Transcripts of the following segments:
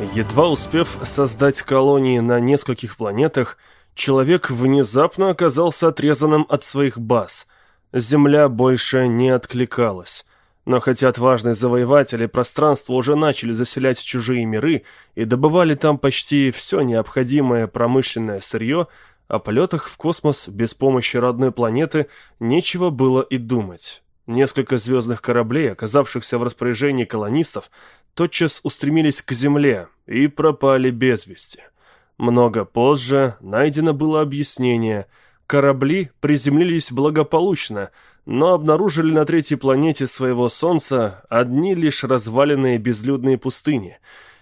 Едва успев создать колонии на нескольких планетах, человек внезапно оказался отрезанным от своих баз. Земля больше не откликалась. Но хотя отважные завоеватели пространства уже начали заселять чужие миры и добывали там почти все необходимое промышленное сырье, о полетах в космос без помощи родной планеты нечего было и думать. Несколько звездных кораблей, оказавшихся в распоряжении колонистов, тотчас устремились к Земле и пропали без вести. Много позже найдено было объяснение. Корабли приземлились благополучно, но обнаружили на третьей планете своего Солнца одни лишь разваленные безлюдные пустыни,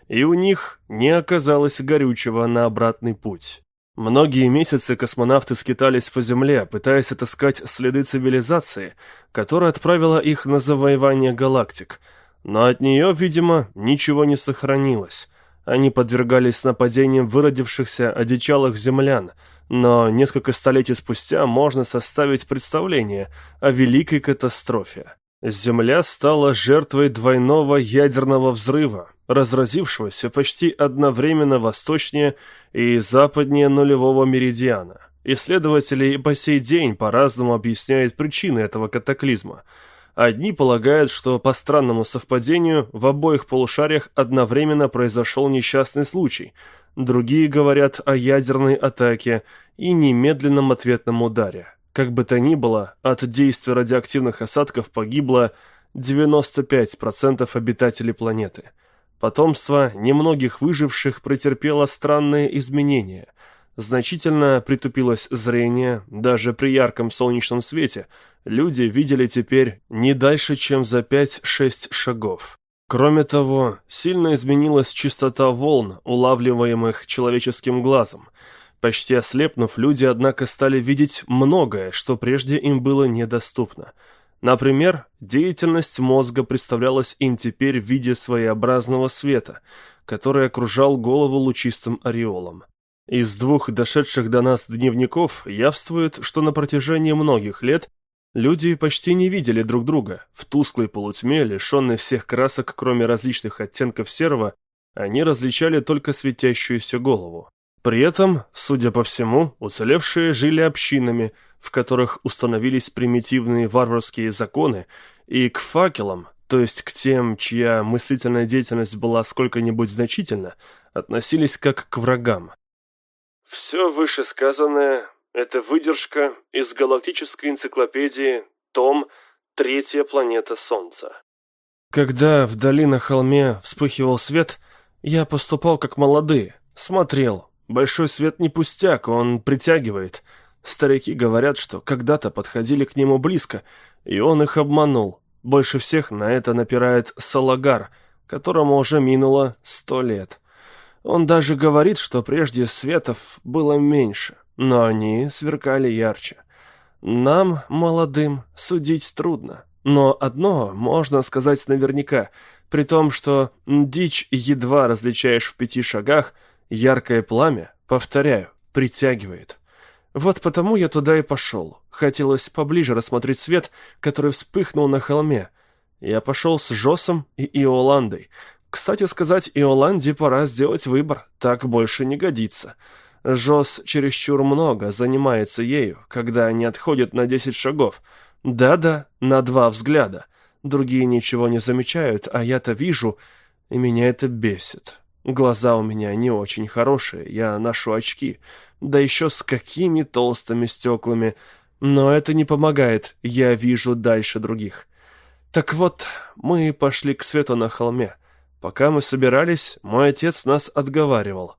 и у них не оказалось горючего на обратный путь. Многие месяцы космонавты скитались по Земле, пытаясь отыскать следы цивилизации, которая отправила их на завоевание галактик. Но от нее, видимо, ничего не сохранилось. Они подвергались нападениям выродившихся одичалых землян, но несколько столетий спустя можно составить представление о великой катастрофе. Земля стала жертвой двойного ядерного взрыва, разразившегося почти одновременно восточнее и западнее нулевого меридиана. Исследователи по сей день по-разному объясняют причины этого катаклизма. Одни полагают, что по странному совпадению в обоих полушариях одновременно произошел несчастный случай, другие говорят о ядерной атаке и немедленном ответном ударе. Как бы то ни было, от действия радиоактивных осадков погибло 95% обитателей планеты. Потомство немногих выживших претерпело странные изменения. Значительно притупилось зрение, даже при ярком солнечном свете люди видели теперь не дальше, чем за 5-6 шагов. Кроме того, сильно изменилась частота волн, улавливаемых человеческим глазом – Почти ослепнув, люди, однако, стали видеть многое, что прежде им было недоступно. Например, деятельность мозга представлялась им теперь в виде своеобразного света, который окружал голову лучистым ореолом. Из двух дошедших до нас дневников явствует, что на протяжении многих лет люди почти не видели друг друга. В тусклой полутьме, лишенной всех красок, кроме различных оттенков серого, они различали только светящуюся голову. При этом, судя по всему, уцелевшие жили общинами, в которых установились примитивные варварские законы, и к факелам, то есть к тем, чья мыслительная деятельность была сколько-нибудь значительна, относились как к врагам. Все вышесказанное – это выдержка из галактической энциклопедии том «Третья планета Солнца». Когда вдали на холме вспыхивал свет, я поступал как молодые, смотрел, Большой свет не пустяк, он притягивает. Старики говорят, что когда-то подходили к нему близко, и он их обманул. Больше всех на это напирает Салагар, которому уже минуло сто лет. Он даже говорит, что прежде светов было меньше, но они сверкали ярче. Нам, молодым, судить трудно. Но одно можно сказать наверняка, при том, что дичь едва различаешь в пяти шагах – Яркое пламя, повторяю, притягивает. Вот потому я туда и пошел. Хотелось поближе рассмотреть свет, который вспыхнул на холме. Я пошел с Жосом и Иоландой. Кстати сказать, Иоланде пора сделать выбор, так больше не годится. Жос чересчур много занимается ею, когда они отходят на десять шагов. Да-да, на два взгляда. Другие ничего не замечают, а я-то вижу, и меня это бесит. Глаза у меня не очень хорошие, я ношу очки, да еще с какими толстыми стеклами, но это не помогает, я вижу дальше других. Так вот, мы пошли к свету на холме. Пока мы собирались, мой отец нас отговаривал.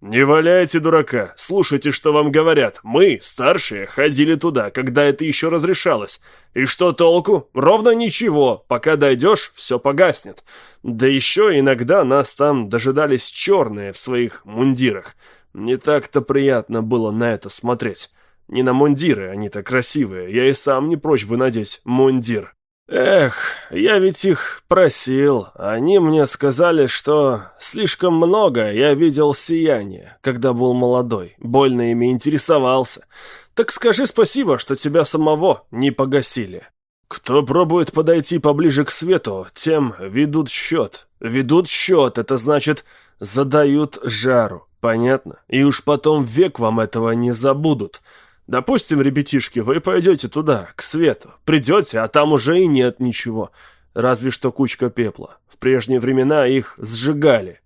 «Не валяйте дурака, слушайте, что вам говорят. Мы, старшие, ходили туда, когда это еще разрешалось. И что толку? Ровно ничего. Пока дойдешь, все погаснет. Да еще иногда нас там дожидались черные в своих мундирах. Не так-то приятно было на это смотреть. Не на мундиры, они-то красивые. Я и сам не прочь бы надеть мундир. Эх, я ведь их просил. Они мне сказали, что слишком много я видел сияния, когда был молодой, больно ими интересовался. Так скажи спасибо, что тебя самого не погасили. Кто пробует подойти поближе к свету, тем ведут счет. Ведут счет, это значит, задают жару. Понятно? И уж потом век вам этого не забудут. Допустим, ребятишки, вы пойдете туда, к свету. Придете, а там уже и нет ничего. Разве что кучка пепла. В прежние времена их сжигали.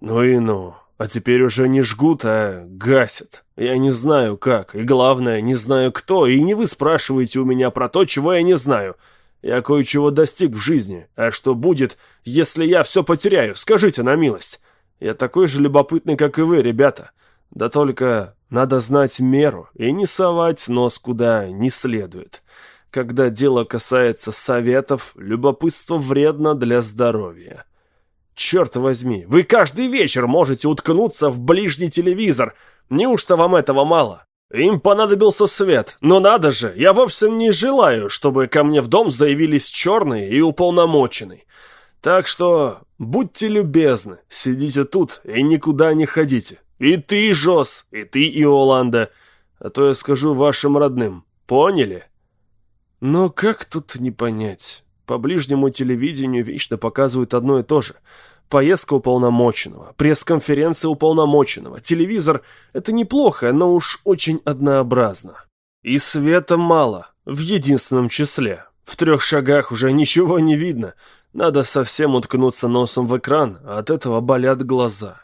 Ну и ну. А теперь уже не жгут, а гасят. Я не знаю как, и главное, не знаю кто, и не вы спрашиваете у меня про то, чего я не знаю. Я кое-чего достиг в жизни, а что будет, если я все потеряю, скажите на милость. Я такой же любопытный, как и вы, ребята. Да только надо знать меру и не совать нос куда не следует. Когда дело касается советов, любопытство вредно для здоровья. Черт возьми, вы каждый вечер можете уткнуться в ближний телевизор. Неужто вам этого мало? Им понадобился свет, но надо же, я вовсе не желаю, чтобы ко мне в дом заявились черные и уполномоченный. Так что будьте любезны, сидите тут и никуда не ходите. И ты, Жос, и ты, Иоланда. А то я скажу вашим родным. Поняли? Но как тут не понять? По ближнему телевидению вечно показывают одно и то же. Поездка уполномоченного, пресс-конференция уполномоченного, телевизор — это неплохо, но уж очень однообразно. И света мало, в единственном числе. В трех шагах уже ничего не видно — надо совсем уткнуться носом в экран, а от этого болят глаза.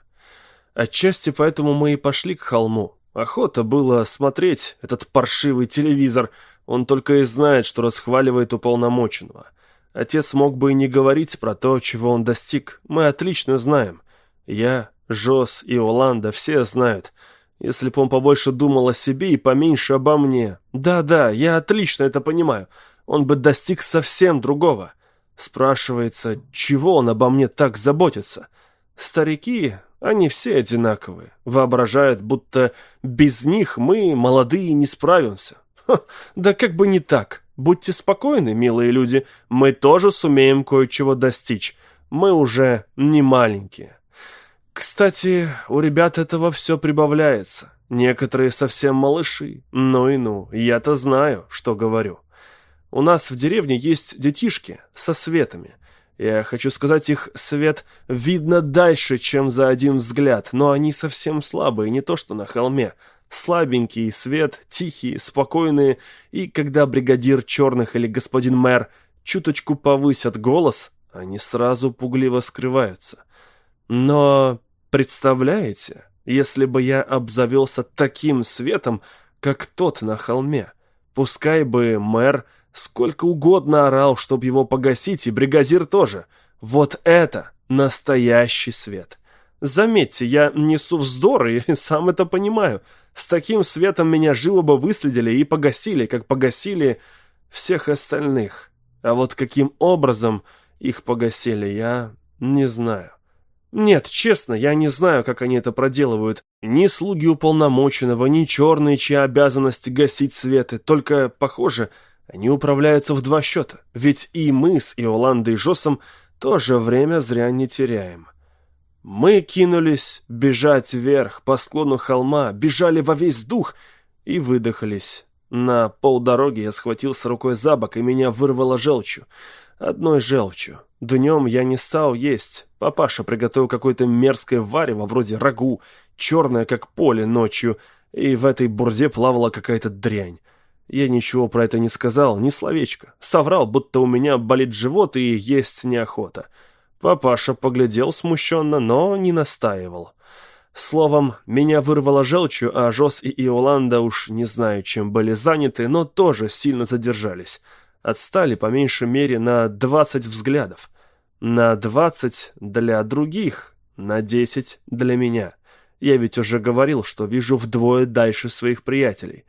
Отчасти поэтому мы и пошли к холму. Охота было смотреть этот паршивый телевизор. Он только и знает, что расхваливает уполномоченного. Отец мог бы и не говорить про то, чего он достиг. Мы отлично знаем. Я, Жос и Оланда все знают. Если бы он побольше думал о себе и поменьше обо мне. Да-да, я отлично это понимаю. Он бы достиг совсем другого. Спрашивается, чего он обо мне так заботится? Старики, они все одинаковые, воображают, будто без них мы, молодые, не справимся. Ха, да как бы не так. Будьте спокойны, милые люди, мы тоже сумеем кое-чего достичь. Мы уже не маленькие. Кстати, у ребят этого все прибавляется. Некоторые совсем малыши. Ну и ну, я-то знаю, что говорю. У нас в деревне есть детишки со светами. Я хочу сказать, их свет видно дальше, чем за один взгляд, но они совсем слабые, не то что на холме. Слабенький свет, тихие, спокойные, и когда бригадир черных или господин мэр чуточку повысят голос, они сразу пугливо скрываются. Но представляете, если бы я обзавелся таким светом, как тот на холме, пускай бы мэр Сколько угодно орал, чтобы его погасить, и бригазир тоже. Вот это настоящий свет. Заметьте, я несу вздор и сам это понимаю. С таким светом меня живо бы выследили и погасили, как погасили всех остальных. А вот каким образом их погасили, я не знаю. Нет, честно, я не знаю, как они это проделывают. Ни слуги уполномоченного, ни черные, чья обязанность гасить светы. Только, похоже, они управляются в два счета, ведь и мы с Иоландой Жосом тоже время зря не теряем. Мы кинулись бежать вверх по склону холма, бежали во весь дух и выдохались. На полдороги я схватился рукой за бок, и меня вырвало желчью. Одной желчью. Днем я не стал есть. Папаша приготовил какое-то мерзкое варево, вроде рагу, черное, как поле ночью, и в этой бурде плавала какая-то дрянь. Я ничего про это не сказал, ни словечко. Соврал, будто у меня болит живот и есть неохота. Папаша поглядел смущенно, но не настаивал. Словом, меня вырвало желчью, а Жос и Иоланда уж не знаю, чем были заняты, но тоже сильно задержались. Отстали по меньшей мере на двадцать взглядов. На двадцать для других, на десять для меня. Я ведь уже говорил, что вижу вдвое дальше своих приятелей.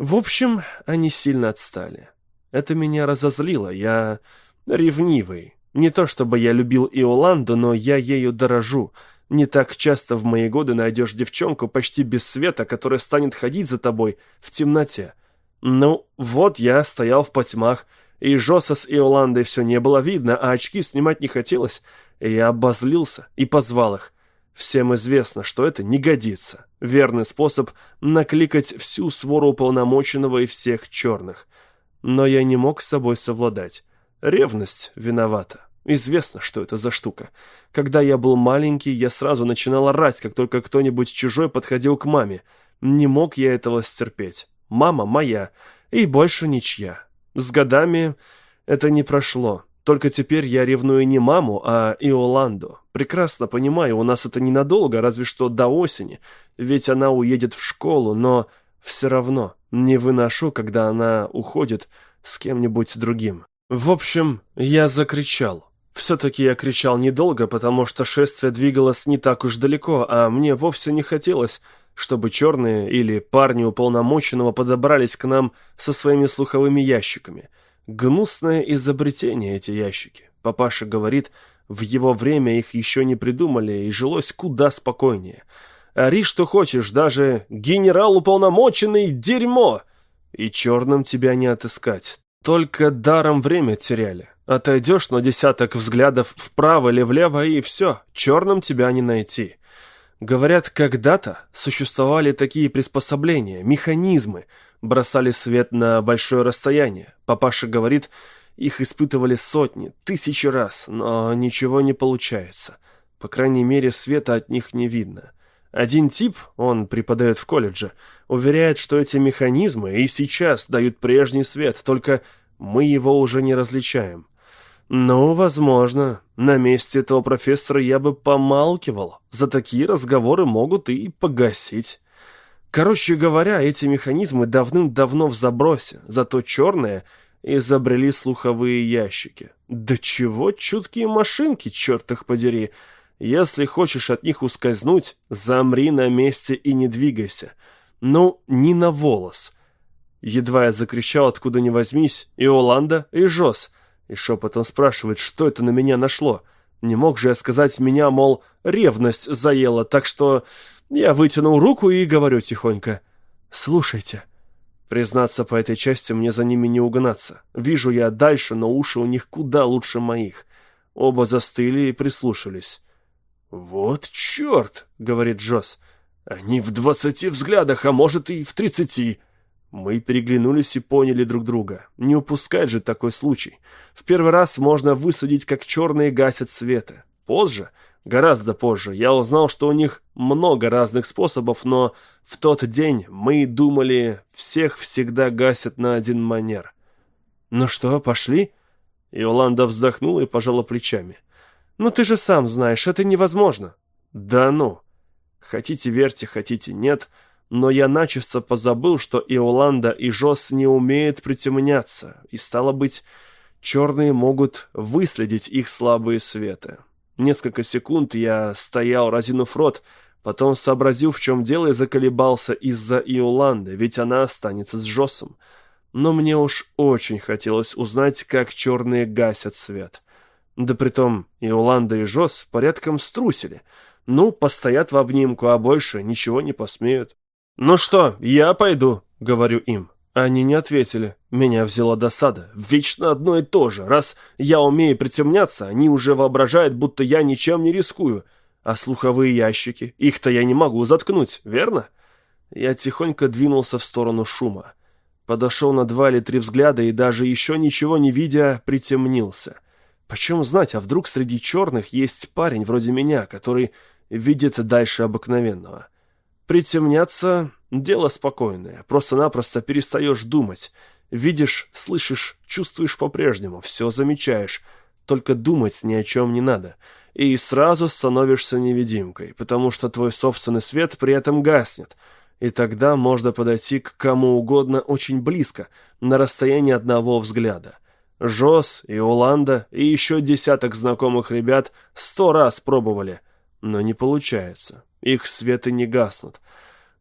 В общем, они сильно отстали. Это меня разозлило, я ревнивый. Не то чтобы я любил Иоланду, но я ею дорожу. Не так часто в мои годы найдешь девчонку почти без света, которая станет ходить за тобой в темноте. Ну, вот я стоял в потьмах, и Жоса с Иоландой все не было видно, а очки снимать не хотелось, я обозлился и позвал их. Всем известно, что это не годится. Верный способ накликать всю свору уполномоченного и всех черных. Но я не мог с собой совладать. Ревность виновата. Известно, что это за штука. Когда я был маленький, я сразу начинал орать, как только кто-нибудь чужой подходил к маме. Не мог я этого стерпеть. Мама моя, и больше ничья. С годами это не прошло. Только теперь я ревную не маму, а Иоланду. Прекрасно понимаю, у нас это ненадолго, разве что до осени, ведь она уедет в школу, но все равно не выношу, когда она уходит с кем-нибудь другим. В общем, я закричал. Все-таки я кричал недолго, потому что шествие двигалось не так уж далеко, а мне вовсе не хотелось, чтобы черные или парни уполномоченного подобрались к нам со своими слуховыми ящиками. Гнусное изобретение эти ящики. Папаша говорит, в его время их еще не придумали и жилось куда спокойнее. Ори что хочешь, даже генерал-уполномоченный дерьмо! И черным тебя не отыскать. Только даром время теряли. Отойдешь на десяток взглядов вправо или влево, и все, черным тебя не найти. Говорят, когда-то существовали такие приспособления, механизмы, бросали свет на большое расстояние. Папаша говорит, их испытывали сотни, тысячи раз, но ничего не получается. По крайней мере, света от них не видно. Один тип, он преподает в колледже, уверяет, что эти механизмы и сейчас дают прежний свет, только мы его уже не различаем. «Ну, возможно. На месте этого профессора я бы помалкивал. За такие разговоры могут и погасить». Короче говоря, эти механизмы давным-давно в забросе, зато черные изобрели слуховые ящики. Да чего чуткие машинки, черт их подери. Если хочешь от них ускользнуть, замри на месте и не двигайся. Ну, не на волос. Едва я закричал, откуда ни возьмись, и Оланда, и Жос — и шепотом спрашивает, что это на меня нашло. Не мог же я сказать меня, мол, ревность заела, так что я вытянул руку и говорю тихонько. «Слушайте». Признаться, по этой части мне за ними не угнаться. Вижу я дальше, но уши у них куда лучше моих. Оба застыли и прислушались. «Вот черт!» — говорит Джосс. «Они в двадцати взглядах, а может и в тридцати». Мы переглянулись и поняли друг друга. Не упускать же такой случай. В первый раз можно высудить, как черные гасят света. Позже, гораздо позже, я узнал, что у них много разных способов, но в тот день мы думали, всех всегда гасят на один манер. «Ну что, пошли?» Иоланда вздохнула и пожала плечами. «Ну ты же сам знаешь, это невозможно». «Да ну!» Хотите верьте, хотите нет, но я начисто позабыл, что Иоланда и Жос не умеют притемняться, и, стало быть, черные могут выследить их слабые светы. Несколько секунд я стоял, разинув рот, потом сообразил, в чем дело, и заколебался из-за Иоланды, ведь она останется с Жосом. Но мне уж очень хотелось узнать, как черные гасят свет. Да притом Иоланда и Жос порядком струсили. Ну, постоят в обнимку, а больше ничего не посмеют. «Ну что, я пойду», — говорю им. Они не ответили. Меня взяла досада. Вечно одно и то же. Раз я умею притемняться, они уже воображают, будто я ничем не рискую. А слуховые ящики? Их-то я не могу заткнуть, верно? Я тихонько двинулся в сторону шума. Подошел на два или три взгляда и даже еще ничего не видя, притемнился. Почем знать, а вдруг среди черных есть парень вроде меня, который видит дальше обыкновенного? Притемняться – дело спокойное, просто-напросто перестаешь думать. Видишь, слышишь, чувствуешь по-прежнему, все замечаешь, только думать ни о чем не надо. И сразу становишься невидимкой, потому что твой собственный свет при этом гаснет. И тогда можно подойти к кому угодно очень близко, на расстоянии одного взгляда. Жос и Уланда и еще десяток знакомых ребят сто раз пробовали, но не получается. Их светы не гаснут.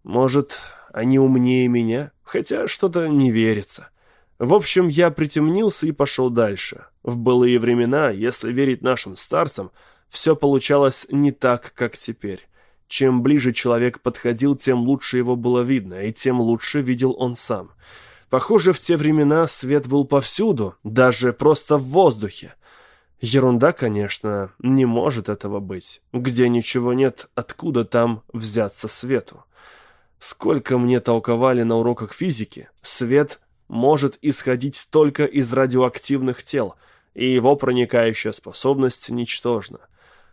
Может, они умнее меня? Хотя что-то не верится. В общем, я притемнился и пошел дальше. В былые времена, если верить нашим старцам, все получалось не так, как теперь. Чем ближе человек подходил, тем лучше его было видно, и тем лучше видел он сам. Похоже, в те времена свет был повсюду, даже просто в воздухе. Ерунда, конечно, не может этого быть. Где ничего нет, откуда там взяться свету? Сколько мне толковали на уроках физики, свет может исходить только из радиоактивных тел, и его проникающая способность ничтожна.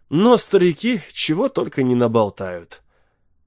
Но старики чего только не наболтают.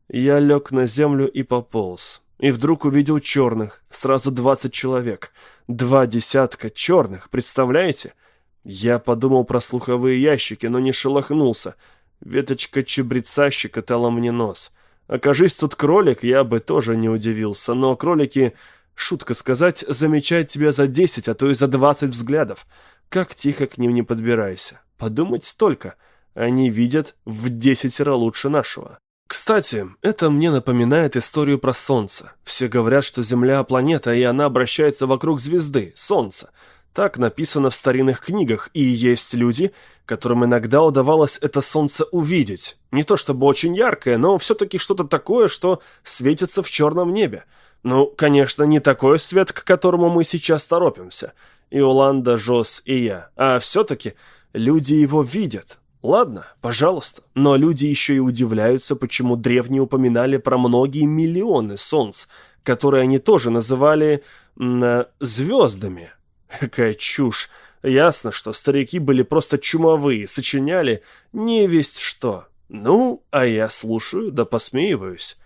Я лег на землю и пополз. И вдруг увидел черных, сразу двадцать человек. Два десятка черных, представляете? Я подумал про слуховые ящики, но не шелохнулся. Веточка чебреца щекотала мне нос. Окажись тут кролик, я бы тоже не удивился, но кролики, шутка сказать, замечают тебя за десять, а то и за двадцать взглядов. Как тихо к ним не подбирайся. Подумать только, они видят в десятеро лучше нашего. Кстати, это мне напоминает историю про Солнце. Все говорят, что Земля – планета, и она обращается вокруг звезды, Солнца. Так написано в старинных книгах, и есть люди, которым иногда удавалось это солнце увидеть. Не то чтобы очень яркое, но все-таки что-то такое, что светится в черном небе. Ну, конечно, не такой свет, к которому мы сейчас торопимся. И Уланда, Жос, и я. А все-таки люди его видят. Ладно, пожалуйста. Но люди еще и удивляются, почему древние упоминали про многие миллионы солнц, которые они тоже называли звездами. Какая чушь. Ясно, что старики были просто чумовые, сочиняли не весть что. Ну, а я слушаю да посмеиваюсь.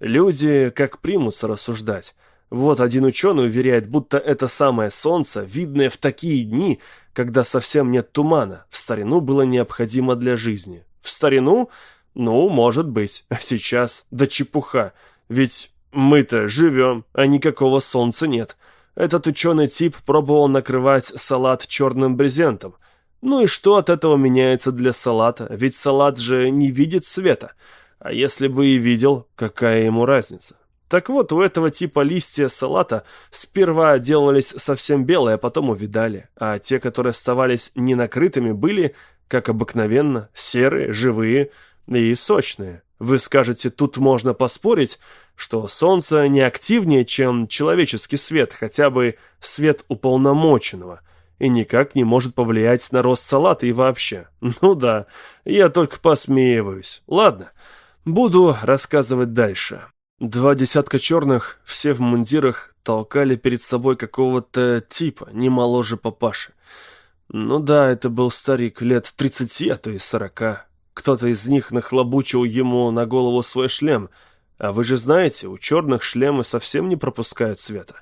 Люди как примутся рассуждать. Вот один ученый уверяет, будто это самое солнце, видное в такие дни, когда совсем нет тумана, в старину было необходимо для жизни. В старину? Ну, может быть. А сейчас? Да чепуха. Ведь мы-то живем, а никакого солнца нет. Этот ученый тип пробовал накрывать салат черным брезентом. Ну и что от этого меняется для салата? Ведь салат же не видит света. А если бы и видел, какая ему разница? Так вот, у этого типа листья салата сперва делались совсем белые, а потом увидали. А те, которые оставались ненакрытыми, были, как обыкновенно, серые, живые и сочные. Вы скажете, тут можно поспорить, что Солнце не активнее, чем человеческий свет, хотя бы свет уполномоченного, и никак не может повлиять на рост салата и вообще. Ну да, я только посмеиваюсь. Ладно, буду рассказывать дальше. Два десятка черных, все в мундирах, толкали перед собой какого-то типа, не моложе папаши. Ну да, это был старик, лет тридцати, а то и сорока. Кто-то из них нахлобучил ему на голову свой шлем. А вы же знаете, у черных шлемы совсем не пропускают света.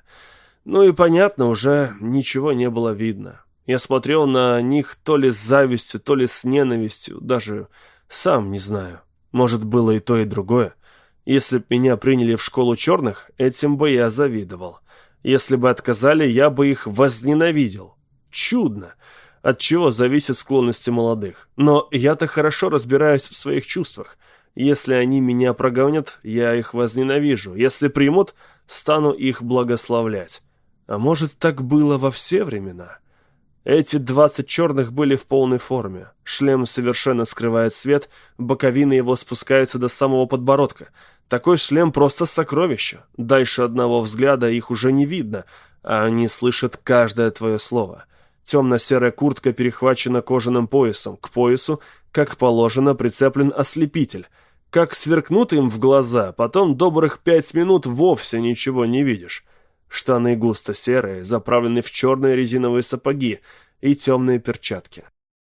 Ну и понятно, уже ничего не было видно. Я смотрел на них то ли с завистью, то ли с ненавистью, даже сам не знаю. Может, было и то, и другое. Если б меня приняли в школу черных, этим бы я завидовал. Если бы отказали, я бы их возненавидел. Чудно от чего зависят склонности молодых. Но я-то хорошо разбираюсь в своих чувствах. Если они меня прогонят, я их возненавижу. Если примут, стану их благословлять. А может, так было во все времена? Эти двадцать черных были в полной форме. Шлем совершенно скрывает свет, боковины его спускаются до самого подбородка. Такой шлем просто сокровище. Дальше одного взгляда их уже не видно, а они слышат каждое твое слово. Темно-серая куртка перехвачена кожаным поясом. К поясу, как положено, прицеплен ослепитель. Как сверкнут им в глаза, потом добрых пять минут вовсе ничего не видишь. Штаны густо серые, заправлены в черные резиновые сапоги и темные перчатки.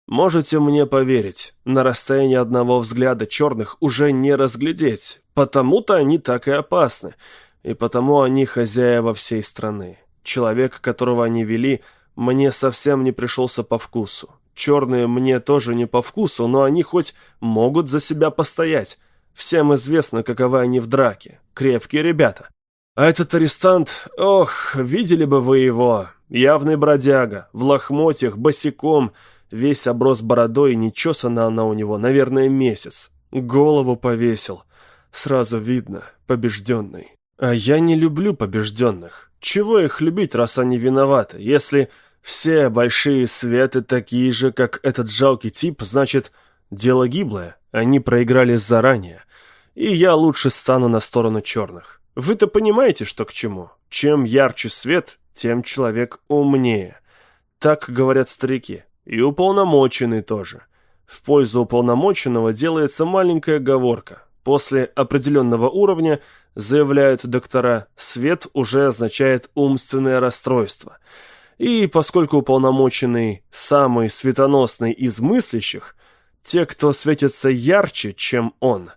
Можете мне поверить, на расстоянии одного взгляда черных уже не разглядеть, потому-то они так и опасны, и потому они хозяева всей страны. Человек, которого они вели – мне совсем не пришелся по вкусу. Черные мне тоже не по вкусу, но они хоть могут за себя постоять. Всем известно, каковы они в драке. Крепкие ребята. А этот арестант, ох, видели бы вы его. Явный бродяга, в лохмотьях, босиком, весь оброс бородой, не чесана она у него, наверное, месяц. Голову повесил. Сразу видно, побежденный. А я не люблю побежденных. Чего их любить, раз они виноваты? Если все большие светы такие же, как этот жалкий тип, значит, дело гиблое. Они проиграли заранее. И я лучше стану на сторону черных. Вы-то понимаете, что к чему? Чем ярче свет, тем человек умнее. Так говорят старики. И уполномоченный тоже. В пользу уполномоченного делается маленькая оговорка. После определенного уровня, заявляют доктора, свет уже означает умственное расстройство. И поскольку уполномоченный самый светоносный из мыслящих, те, кто светится ярче, чем он,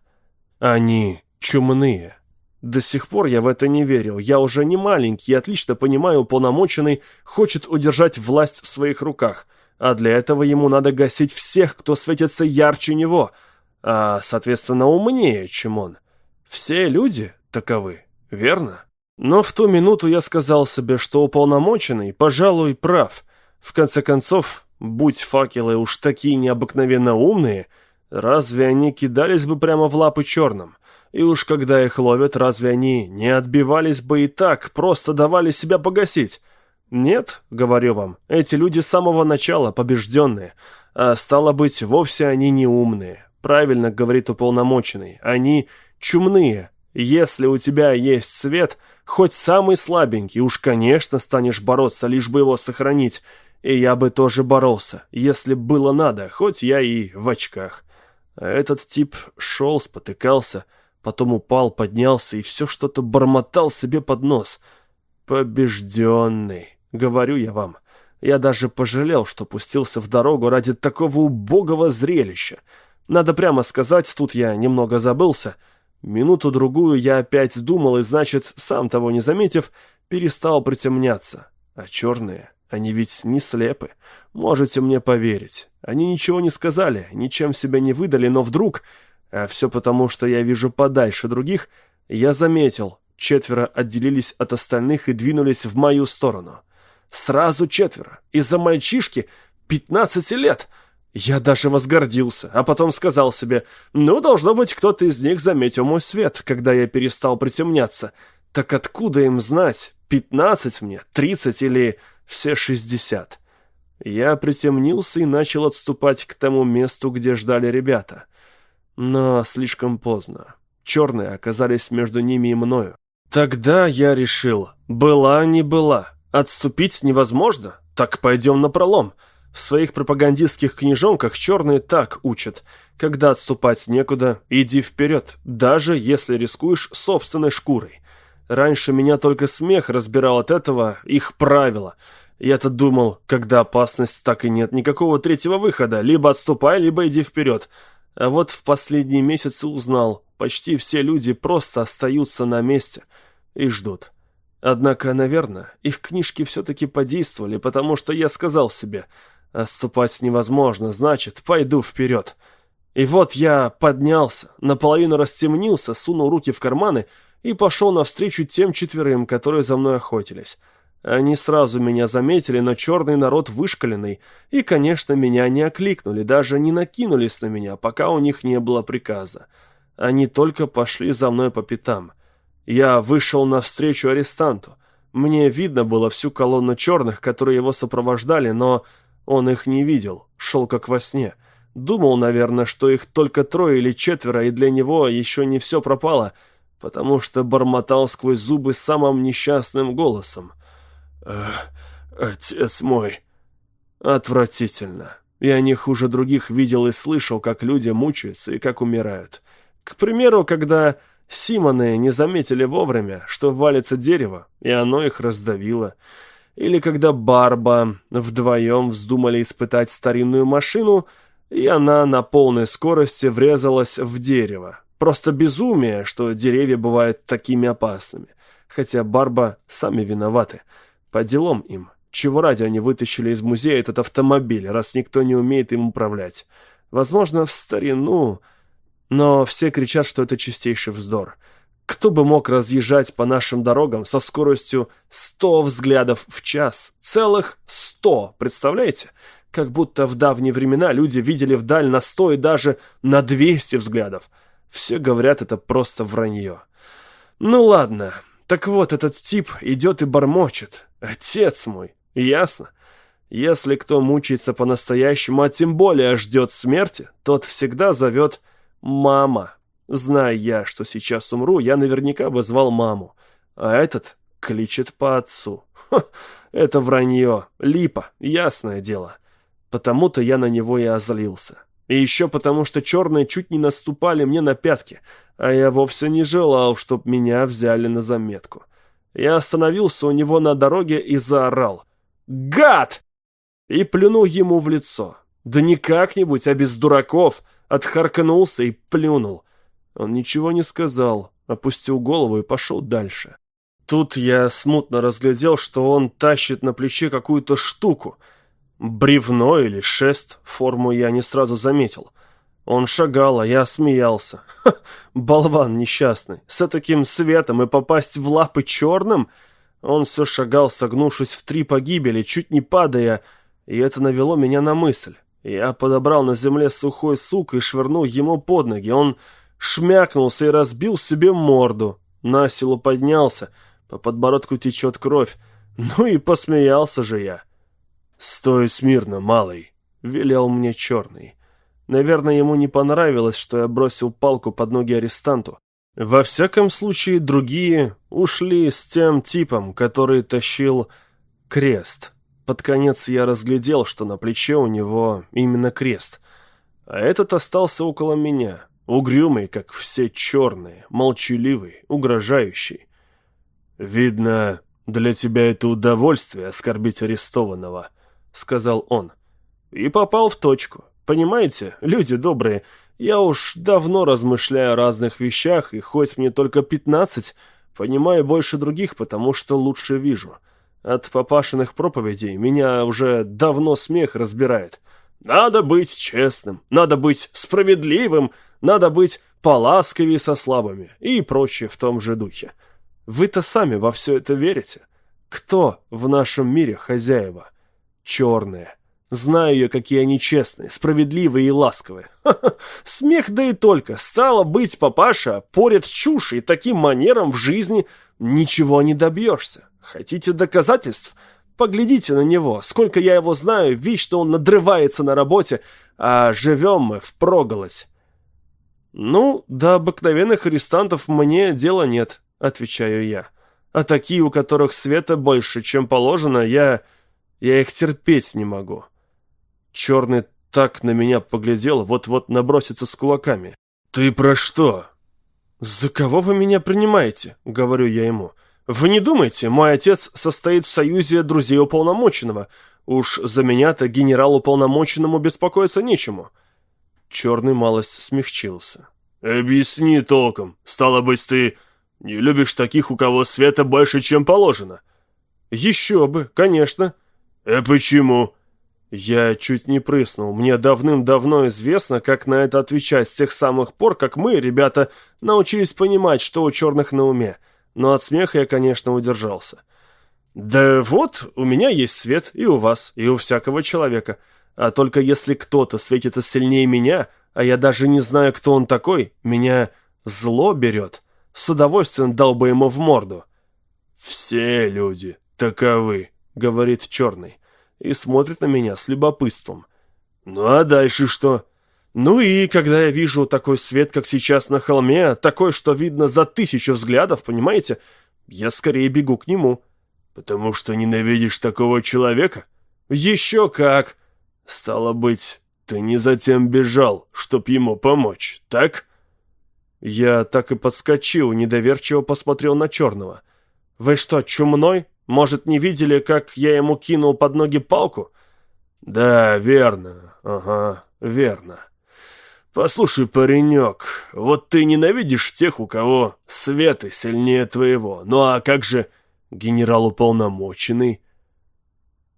они чумные. До сих пор я в это не верил. Я уже не маленький и отлично понимаю, уполномоченный хочет удержать власть в своих руках. А для этого ему надо гасить всех, кто светится ярче него, а, соответственно, умнее, чем он. Все люди таковы, верно? Но в ту минуту я сказал себе, что уполномоченный, пожалуй, прав. В конце концов, будь факелы уж такие необыкновенно умные, разве они кидались бы прямо в лапы черным? И уж когда их ловят, разве они не отбивались бы и так, просто давали себя погасить? Нет, говорю вам, эти люди с самого начала побежденные, а стало быть, вовсе они не умные. Правильно говорит уполномоченный, они чумные. Если у тебя есть свет – Хоть самый слабенький, уж, конечно, станешь бороться, лишь бы его сохранить. И я бы тоже боролся, если было надо, хоть я и в очках. А этот тип шел, спотыкался, потом упал, поднялся и все что-то бормотал себе под нос. Побежденный, говорю я вам. Я даже пожалел, что пустился в дорогу ради такого убогого зрелища. Надо прямо сказать, тут я немного забылся — Минуту-другую я опять думал и, значит, сам того не заметив, перестал притемняться. А черные, они ведь не слепы. Можете мне поверить. Они ничего не сказали, ничем себя не выдали, но вдруг, а все потому, что я вижу подальше других, я заметил, четверо отделились от остальных и двинулись в мою сторону. Сразу четверо. Из-за мальчишки пятнадцати лет — я даже возгордился, а потом сказал себе, ну, должно быть, кто-то из них заметил мой свет, когда я перестал притемняться. Так откуда им знать, пятнадцать мне, тридцать или все шестьдесят? Я притемнился и начал отступать к тому месту, где ждали ребята. Но слишком поздно. Черные оказались между ними и мною. Тогда я решил, была не была, отступить невозможно, так пойдем на пролом. В своих пропагандистских книжонках черные так учат. Когда отступать некуда, иди вперед, даже если рискуешь собственной шкурой. Раньше меня только смех разбирал от этого, их правила. Я-то думал, когда опасность, так и нет никакого третьего выхода. Либо отступай, либо иди вперед. А вот в последние месяцы узнал, почти все люди просто остаются на месте и ждут. Однако, наверное, их книжки все-таки подействовали, потому что я сказал себе – Отступать невозможно, значит, пойду вперед. И вот я поднялся, наполовину растемнился, сунул руки в карманы и пошел навстречу тем четверым, которые за мной охотились. Они сразу меня заметили, но черный народ вышкаленный, и, конечно, меня не окликнули, даже не накинулись на меня, пока у них не было приказа. Они только пошли за мной по пятам. Я вышел навстречу арестанту. Мне видно было всю колонну черных, которые его сопровождали, но он их не видел, шел как во сне. Думал, наверное, что их только трое или четверо, и для него еще не все пропало, потому что бормотал сквозь зубы самым несчастным голосом. «Отец мой!» Отвратительно. Я не хуже других видел и слышал, как люди мучаются и как умирают. К примеру, когда Симоны не заметили вовремя, что валится дерево, и оно их раздавило. Или когда Барба вдвоем вздумали испытать старинную машину, и она на полной скорости врезалась в дерево. Просто безумие, что деревья бывают такими опасными. Хотя Барба сами виноваты. По делам им. Чего ради они вытащили из музея этот автомобиль, раз никто не умеет им управлять. Возможно, в старину... Но все кричат, что это чистейший вздор. Кто бы мог разъезжать по нашим дорогам со скоростью 100 взглядов в час? Целых 100, представляете? Как будто в давние времена люди видели вдаль на 100 и даже на 200 взглядов. Все говорят, это просто вранье. Ну ладно, так вот этот тип идет и бормочет. Отец мой, ясно? Если кто мучается по-настоящему, а тем более ждет смерти, тот всегда зовет «мама». Зная я, что сейчас умру, я наверняка бы звал маму. А этот кличет по отцу. Ха, это вранье, липа, ясное дело. Потому-то я на него и озлился. И еще потому, что черные чуть не наступали мне на пятки, а я вовсе не желал, чтоб меня взяли на заметку. Я остановился у него на дороге и заорал. Гад!» И плюнул ему в лицо. Да не как-нибудь, а без дураков. Отхаркнулся и плюнул. Он ничего не сказал, опустил голову и пошел дальше. Тут я смутно разглядел, что он тащит на плече какую-то штуку. Бревно или шест, форму я не сразу заметил. Он шагал, а я смеялся. Ха, болван несчастный, с таким светом и попасть в лапы черным? Он все шагал, согнувшись в три погибели, чуть не падая, и это навело меня на мысль. Я подобрал на земле сухой сук и швырнул ему под ноги. Он шмякнулся и разбил себе морду. На силу поднялся, по подбородку течет кровь. Ну и посмеялся же я. «Стой смирно, малый», — велел мне черный. Наверное, ему не понравилось, что я бросил палку под ноги арестанту. Во всяком случае, другие ушли с тем типом, который тащил крест. Под конец я разглядел, что на плече у него именно крест. А этот остался около меня, угрюмый, как все черные, молчаливый, угрожающий. «Видно, для тебя это удовольствие оскорбить арестованного», — сказал он. И попал в точку. Понимаете, люди добрые, я уж давно размышляю о разных вещах, и хоть мне только пятнадцать, понимаю больше других, потому что лучше вижу. От папашиных проповедей меня уже давно смех разбирает. Надо быть честным, надо быть справедливым, надо быть поласковее со слабыми и прочее в том же духе. Вы-то сами во все это верите? Кто в нашем мире хозяева? Черные. Знаю я, какие они честные, справедливые и ласковые. Ха -ха, смех да и только. Стало быть, папаша порят чушь, и таким манером в жизни ничего не добьешься. Хотите доказательств? Поглядите на него. Сколько я его знаю, вечно он надрывается на работе, а живем мы впроголодь. Ну, до обыкновенных арестантов мне дела нет, отвечаю я. А такие, у которых света больше, чем положено, я... я их терпеть не могу. Черный так на меня поглядел, вот-вот набросится с кулаками. «Ты про что?» «За кого вы меня принимаете?» — говорю я ему. Вы не думайте, мой отец состоит в союзе друзей уполномоченного. Уж за меня-то генералу-уполномоченному беспокоиться нечему». Черный малость смягчился. «Объясни толком. Стало быть, ты не любишь таких, у кого света больше, чем положено?» «Еще бы, конечно». «А почему?» Я чуть не прыснул. Мне давным-давно известно, как на это отвечать с тех самых пор, как мы, ребята, научились понимать, что у черных на уме но от смеха я, конечно, удержался. «Да вот, у меня есть свет, и у вас, и у всякого человека. А только если кто-то светится сильнее меня, а я даже не знаю, кто он такой, меня зло берет. С удовольствием дал бы ему в морду». «Все люди таковы», — говорит Черный, и смотрит на меня с любопытством. «Ну а дальше что?» Ну и когда я вижу такой свет, как сейчас на холме, такой, что видно за тысячу взглядов, понимаете, я скорее бегу к нему. Потому что ненавидишь такого человека? Еще как! Стало быть, ты не затем бежал, чтоб ему помочь, так? Я так и подскочил, недоверчиво посмотрел на черного. Вы что, чумной? Может, не видели, как я ему кинул под ноги палку? Да, верно, ага, верно. «Послушай, паренек, вот ты ненавидишь тех, у кого светы сильнее твоего. Ну а как же генерал-уполномоченный?»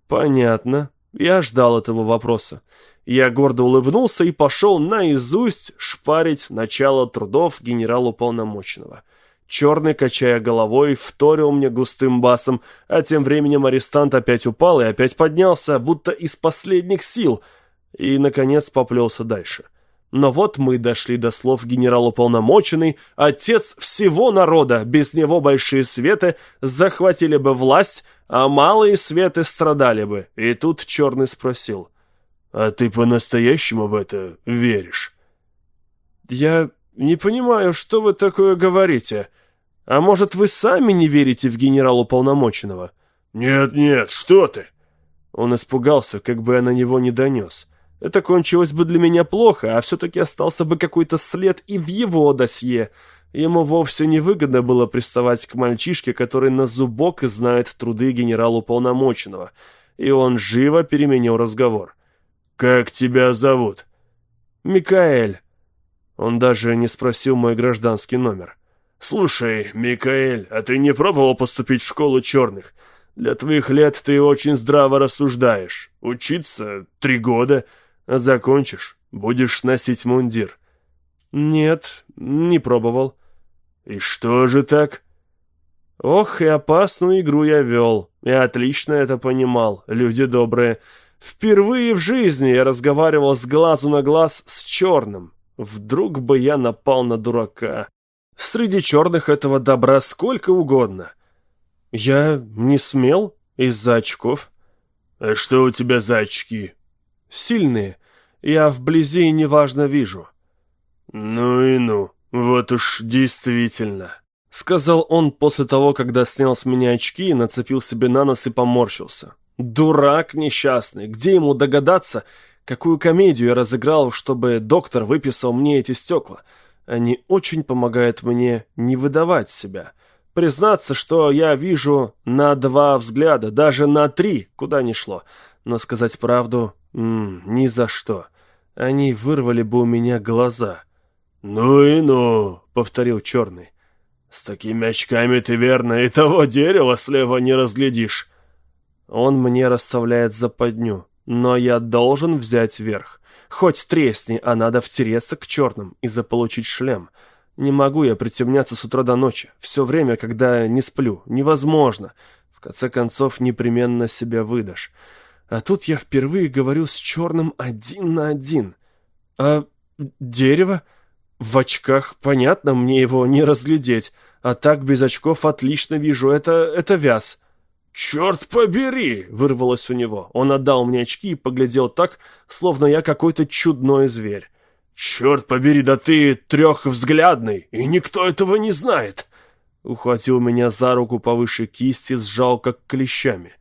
«Понятно. Я ждал этого вопроса. Я гордо улыбнулся и пошел наизусть шпарить начало трудов генерала-уполномоченного. Черный, качая головой, вторил мне густым басом, а тем временем арестант опять упал и опять поднялся, будто из последних сил, и, наконец, поплелся дальше». Но вот мы дошли до слов генерал-уполномоченный, отец всего народа, без него большие светы захватили бы власть, а малые светы страдали бы. И тут Черный спросил, «А ты по-настоящему в это веришь?» «Я не понимаю, что вы такое говорите. А может, вы сами не верите в генерал-уполномоченного?» «Нет-нет, что ты!» Он испугался, как бы я на него не донес. Это кончилось бы для меня плохо, а все-таки остался бы какой-то след и в его досье. Ему вовсе не выгодно было приставать к мальчишке, который на зубок знает труды генералу-полномоченного. и он живо переменил разговор. «Как тебя зовут?» «Микаэль». Он даже не спросил мой гражданский номер. «Слушай, Микаэль, а ты не пробовал поступить в школу черных? Для твоих лет ты очень здраво рассуждаешь. Учиться три года, закончишь, будешь носить мундир». «Нет, не пробовал». «И что же так?» Ох, и опасную игру я вел, и отлично это понимал, люди добрые. Впервые в жизни я разговаривал с глазу на глаз с черным. Вдруг бы я напал на дурака. Среди черных этого добра сколько угодно. Я не смел из-за очков. А что у тебя за очки? Сильные. Я вблизи неважно вижу. Ну и ну, вот уж действительно. Сказал он после того, когда снял с меня очки, нацепил себе на нос и поморщился. Дурак несчастный, где ему догадаться, какую комедию я разыграл, чтобы доктор выписал мне эти стекла? Они очень помогают мне не выдавать себя. Признаться, что я вижу на два взгляда, даже на три, куда ни шло. Но сказать правду м -м, ни за что. Они вырвали бы у меня глаза. «Ну и ну», — повторил черный. «С такими очками ты верно и того дерева слева не разглядишь». Он мне расставляет западню, но я должен взять верх. Хоть тресни, а надо втереться к черным и заполучить шлем. Не могу я притемняться с утра до ночи, все время, когда не сплю. Невозможно. В конце концов, непременно себя выдашь. А тут я впервые говорю с черным один на один. А дерево? В очках, понятно, мне его не разглядеть. А так без очков отлично вижу, это, это вяз. «Черт побери!» — вырвалось у него. Он отдал мне очки и поглядел так, словно я какой-то чудной зверь. «Черт побери, да ты трехвзглядный, и никто этого не знает!» Ухватил меня за руку повыше кисти, сжал как клещами.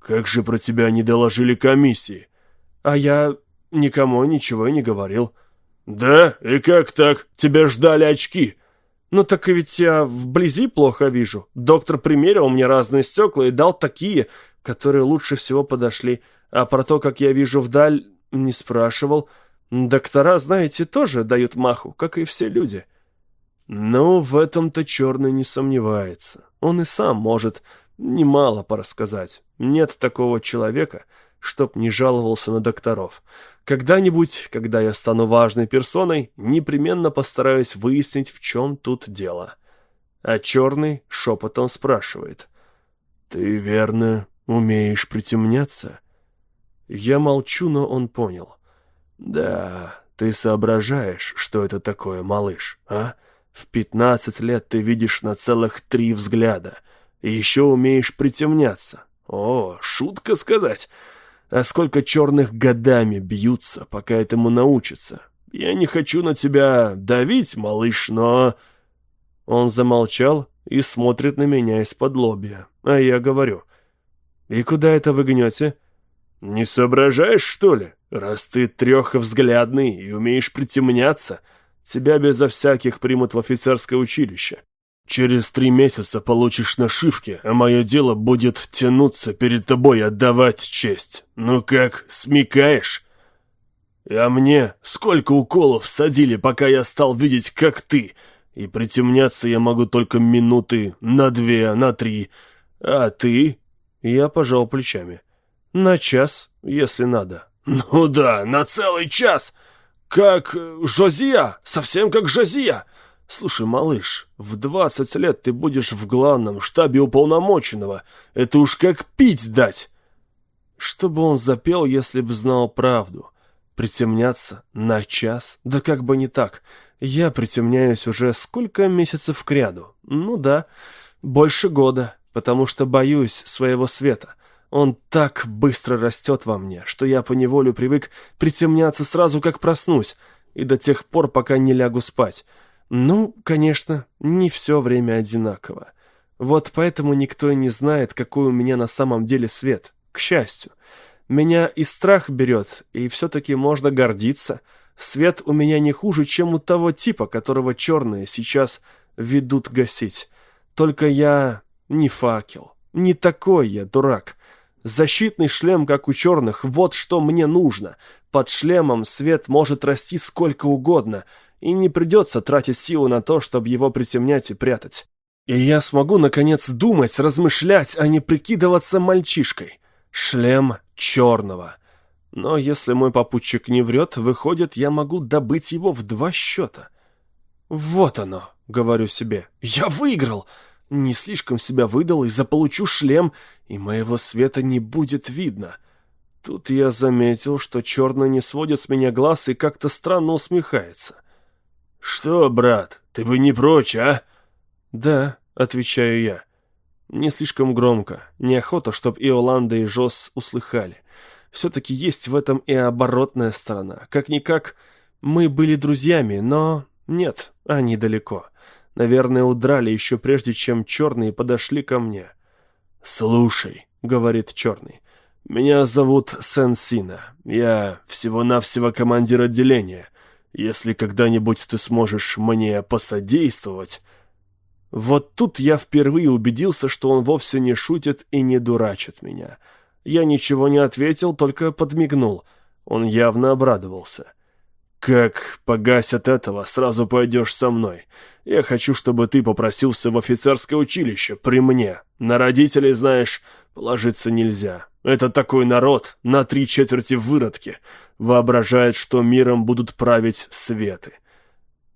«Как же про тебя не доложили комиссии?» «А я никому ничего и не говорил». «Да? И как так? Тебя ждали очки?» «Ну так и ведь я вблизи плохо вижу. Доктор примерил мне разные стекла и дал такие, которые лучше всего подошли. А про то, как я вижу вдаль, не спрашивал. Доктора, знаете, тоже дают маху, как и все люди». Ну, в этом-то черный не сомневается. Он и сам может немало порассказать. Нет такого человека, чтоб не жаловался на докторов. Когда-нибудь, когда я стану важной персоной, непременно постараюсь выяснить, в чем тут дело. А черный шепотом спрашивает. «Ты, верно, умеешь притемняться?» Я молчу, но он понял. «Да, ты соображаешь, что это такое, малыш, а? В пятнадцать лет ты видишь на целых три взгляда, и еще умеешь притемняться. О, шутка сказать!» А сколько черных годами бьются, пока этому научатся. Я не хочу на тебя давить, малыш, но...» Он замолчал и смотрит на меня из-под лобья. А я говорю, «И куда это вы гнете?» «Не соображаешь, что ли? Раз ты трехвзглядный и умеешь притемняться, тебя безо всяких примут в офицерское училище. Через три месяца получишь нашивки, а мое дело будет тянуться перед тобой отдавать честь. Ну как, смекаешь? А мне сколько уколов садили, пока я стал видеть, как ты. И притемняться я могу только минуты на две, на три. А ты? Я пожал плечами. На час, если надо. Ну да, на целый час. Как Жозия, совсем как Жозия. «Слушай, малыш, в двадцать лет ты будешь в главном штабе уполномоченного. Это уж как пить дать!» Что бы он запел, если б знал правду? Притемняться? На час? Да как бы не так. Я притемняюсь уже сколько месяцев кряду? Ну да, больше года, потому что боюсь своего света. Он так быстро растет во мне, что я поневолю привык притемняться сразу, как проснусь, и до тех пор, пока не лягу спать. Ну, конечно, не все время одинаково. Вот поэтому никто и не знает, какой у меня на самом деле свет, к счастью. Меня и страх берет, и все-таки можно гордиться. Свет у меня не хуже, чем у того типа, которого черные сейчас ведут гасить. Только я не факел, не такой я дурак. Защитный шлем, как у черных, вот что мне нужно. Под шлемом свет может расти сколько угодно, и не придется тратить силу на то, чтобы его притемнять и прятать. И я смогу, наконец, думать, размышлять, а не прикидываться мальчишкой. Шлем черного. Но если мой попутчик не врет, выходит, я могу добыть его в два счета. Вот оно, говорю себе. Я выиграл! Не слишком себя выдал и заполучу шлем, и моего света не будет видно. Тут я заметил, что черный не сводит с меня глаз и как-то странно усмехается. «Что, брат, ты бы не прочь, а?» «Да», — отвечаю я. Не слишком громко, неохота, чтоб и Оланда, и Жос услыхали. Все-таки есть в этом и оборотная сторона. Как-никак, мы были друзьями, но нет, они далеко. Наверное, удрали еще прежде, чем черные подошли ко мне. «Слушай», — говорит черный, — «меня зовут Сен-Сина. Я всего-навсего командир отделения. Если когда-нибудь ты сможешь мне посодействовать...» Вот тут я впервые убедился, что он вовсе не шутит и не дурачит меня. Я ничего не ответил, только подмигнул. Он явно обрадовался. «Как погасят этого, сразу пойдешь со мной. Я хочу, чтобы ты попросился в офицерское училище при мне. На родителей, знаешь, положиться нельзя. Это такой народ, на три четверти выродки. Воображает, что миром будут править светы».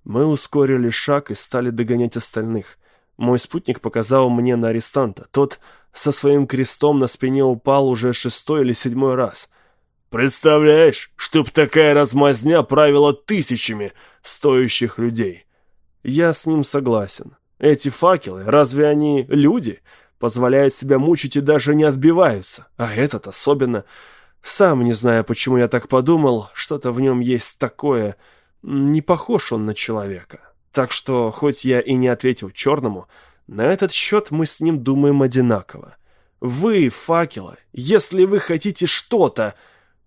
Мы ускорили шаг и стали догонять остальных. Мой спутник показал мне на арестанта. Тот со своим крестом на спине упал уже шестой или седьмой раз. Представляешь, чтоб такая размазня правила тысячами стоящих людей. Я с ним согласен. Эти факелы, разве они люди? Позволяют себя мучить и даже не отбиваются. А этот особенно. Сам не знаю, почему я так подумал, что-то в нем есть такое. Не похож он на человека. Так что, хоть я и не ответил черному, на этот счет мы с ним думаем одинаково. Вы, факелы, если вы хотите что-то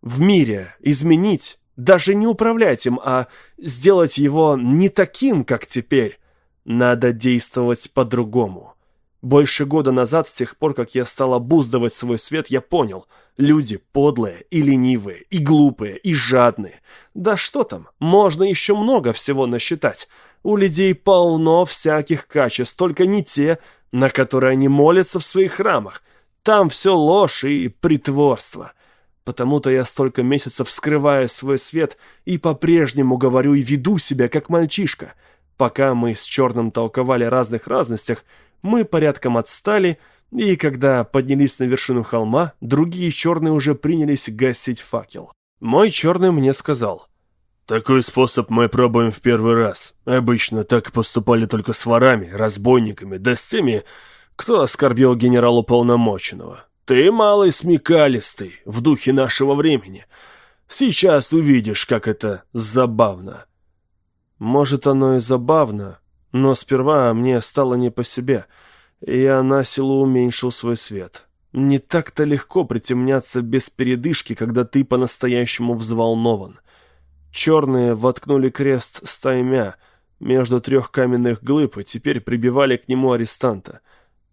в мире изменить, даже не управлять им, а сделать его не таким, как теперь. Надо действовать по-другому. Больше года назад, с тех пор, как я стал обуздывать свой свет, я понял, люди подлые и ленивые, и глупые, и жадные. Да что там, можно еще много всего насчитать. У людей полно всяких качеств, только не те, на которые они молятся в своих храмах. Там все ложь и притворство. Потому-то я столько месяцев скрываю свой свет и по-прежнему говорю и веду себя как мальчишка. Пока мы с Черным толковали о разных разностях, мы порядком отстали, и когда поднялись на вершину холма, другие черные уже принялись гасить факел. Мой черный мне сказал. «Такой способ мы пробуем в первый раз. Обычно так поступали только с ворами, разбойниками, да с теми, кто оскорбил генералу полномоченного. Ты малый смекалистый, в духе нашего времени. Сейчас увидишь, как это забавно. Может, оно и забавно, но сперва мне стало не по себе, и я на силу уменьшил свой свет. Не так-то легко притемняться без передышки, когда ты по-настоящему взволнован. Черные воткнули крест стаймя между трех каменных глыб и теперь прибивали к нему арестанта.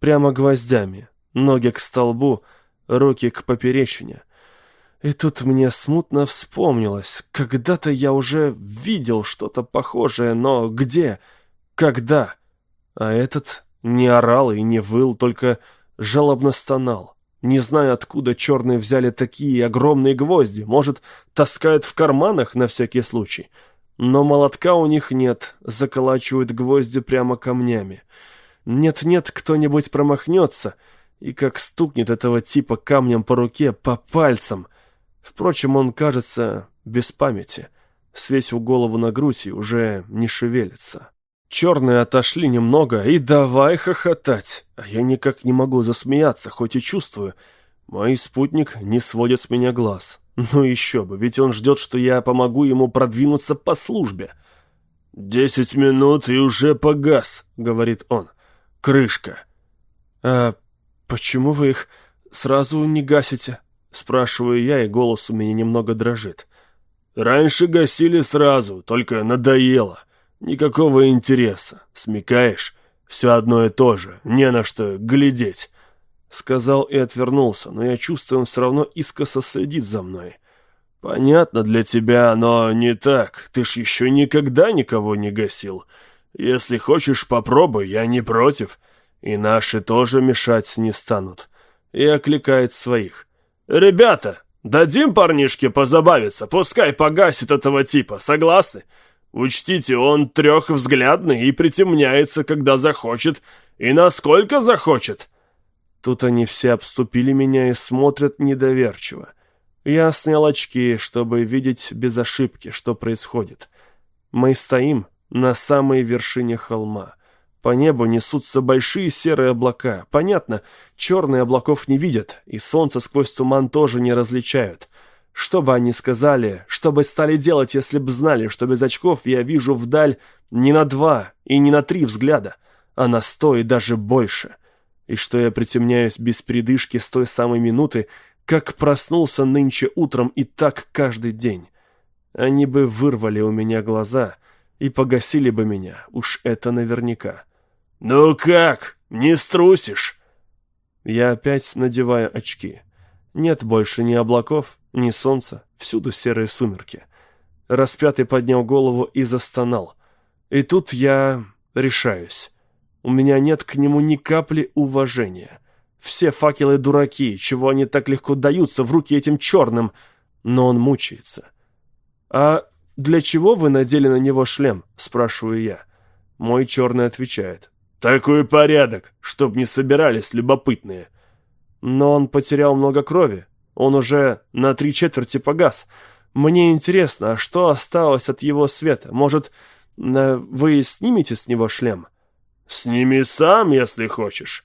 Прямо гвоздями, ноги к столбу, руки к поперечине. И тут мне смутно вспомнилось, когда-то я уже видел что-то похожее, но где? Когда? А этот не орал и не выл, только жалобно стонал. Не знаю, откуда черные взяли такие огромные гвозди. Может, таскают в карманах на всякий случай. Но молотка у них нет, заколачивают гвозди прямо камнями. Нет-нет, кто-нибудь промахнется — и как стукнет этого типа камнем по руке, по пальцам. Впрочем, он, кажется, без памяти. Свесил голову на грудь и уже не шевелится. Черные отошли немного и давай хохотать. А я никак не могу засмеяться, хоть и чувствую. Мой спутник не сводит с меня глаз. Ну еще бы, ведь он ждет, что я помогу ему продвинуться по службе. «Десять минут и уже погас», — говорит он. «Крышка». «А «Почему вы их сразу не гасите?» Спрашиваю я, и голос у меня немного дрожит. «Раньше гасили сразу, только надоело. Никакого интереса. Смекаешь? Все одно и то же, не на что глядеть». Сказал и отвернулся, но я чувствую, он все равно искоса следит за мной. Понятно для тебя, но не так. Ты ж еще никогда никого не гасил. Если хочешь, попробуй, я не против. И наши тоже мешать не станут. И окликает своих. «Ребята, дадим парнишке позабавиться, пускай погасит этого типа, согласны? Учтите, он трехвзглядный и притемняется, когда захочет, и насколько захочет». Тут они все обступили меня и смотрят недоверчиво. Я снял очки, чтобы видеть без ошибки, что происходит. Мы стоим на самой вершине холма. По небу несутся большие серые облака. Понятно, черные облаков не видят, и солнце сквозь туман тоже не различают. Что бы они сказали, что бы стали делать, если б знали, что без очков я вижу вдаль не на два и не на три взгляда, а на сто и даже больше — и что я притемняюсь без придышки с той самой минуты, как проснулся нынче утром и так каждый день. Они бы вырвали у меня глаза и погасили бы меня, уж это наверняка. «Ну как, не струсишь?» Я опять надеваю очки. Нет больше ни облаков, ни солнца, всюду серые сумерки. Распятый поднял голову и застонал. И тут я решаюсь. У меня нет к нему ни капли уважения. Все факелы дураки, чего они так легко даются в руки этим черным, но он мучается. «А для чего вы надели на него шлем?» – спрашиваю я. Мой черный отвечает. «Такой порядок, чтоб не собирались любопытные». Но он потерял много крови. Он уже на три четверти погас. Мне интересно, а что осталось от его света? Может, э, вы снимете с него шлем?» «Сними сам, если хочешь».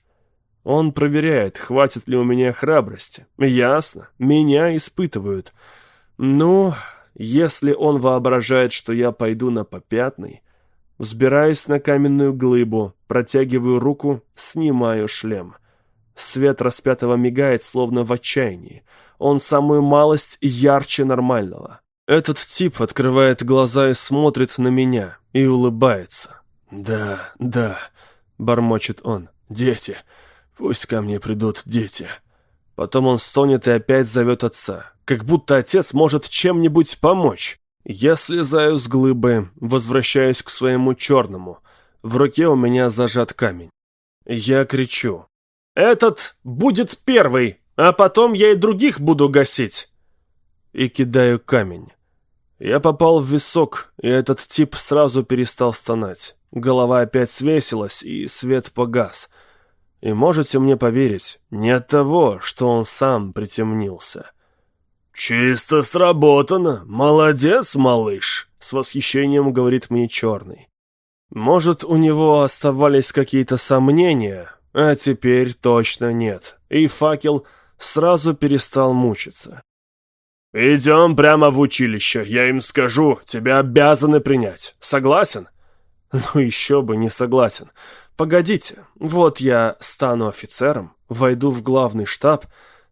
Он проверяет, хватит ли у меня храбрости. Ясно, меня испытывают. Ну, если он воображает, что я пойду на попятный, взбираюсь на каменную глыбу, протягиваю руку, снимаю шлем. Свет распятого мигает, словно в отчаянии. Он самую малость ярче нормального. Этот тип открывает глаза и смотрит на меня, и улыбается. «Да, да», — бормочет он, — «дети, пусть ко мне придут дети». Потом он стонет и опять зовет отца, как будто отец может чем-нибудь помочь. Я слезаю с глыбы, возвращаюсь к своему черному. В руке у меня зажат камень. Я кричу. «Этот будет первый, а потом я и других буду гасить!» И кидаю камень. Я попал в висок, и этот тип сразу перестал стонать. Голова опять свесилась, и свет погас. И можете мне поверить, не от того, что он сам притемнился. «Чисто сработано! Молодец, малыш!» — с восхищением говорит мне черный. Может, у него оставались какие-то сомнения, а теперь точно нет. И факел сразу перестал мучиться. «Идем прямо в училище, я им скажу, тебя обязаны принять. Согласен?» «Ну еще бы, не согласен. Погодите, вот я стану офицером, войду в главный штаб,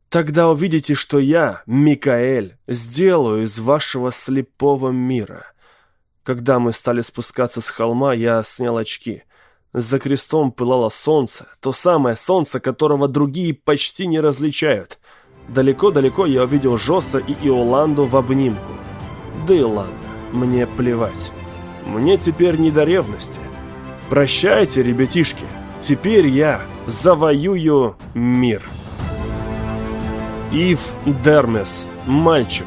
тогда увидите, что я, Микаэль, сделаю из вашего слепого мира». Когда мы стали спускаться с холма, я снял очки. За крестом пылало солнце, то самое солнце, которого другие почти не различают — Далеко-далеко я увидел Жоса и Иоланду в обнимку. Да и ладно, мне плевать. Мне теперь не до ревности. Прощайте, ребятишки, теперь я завоюю мир. Ив Дермес. Мальчик.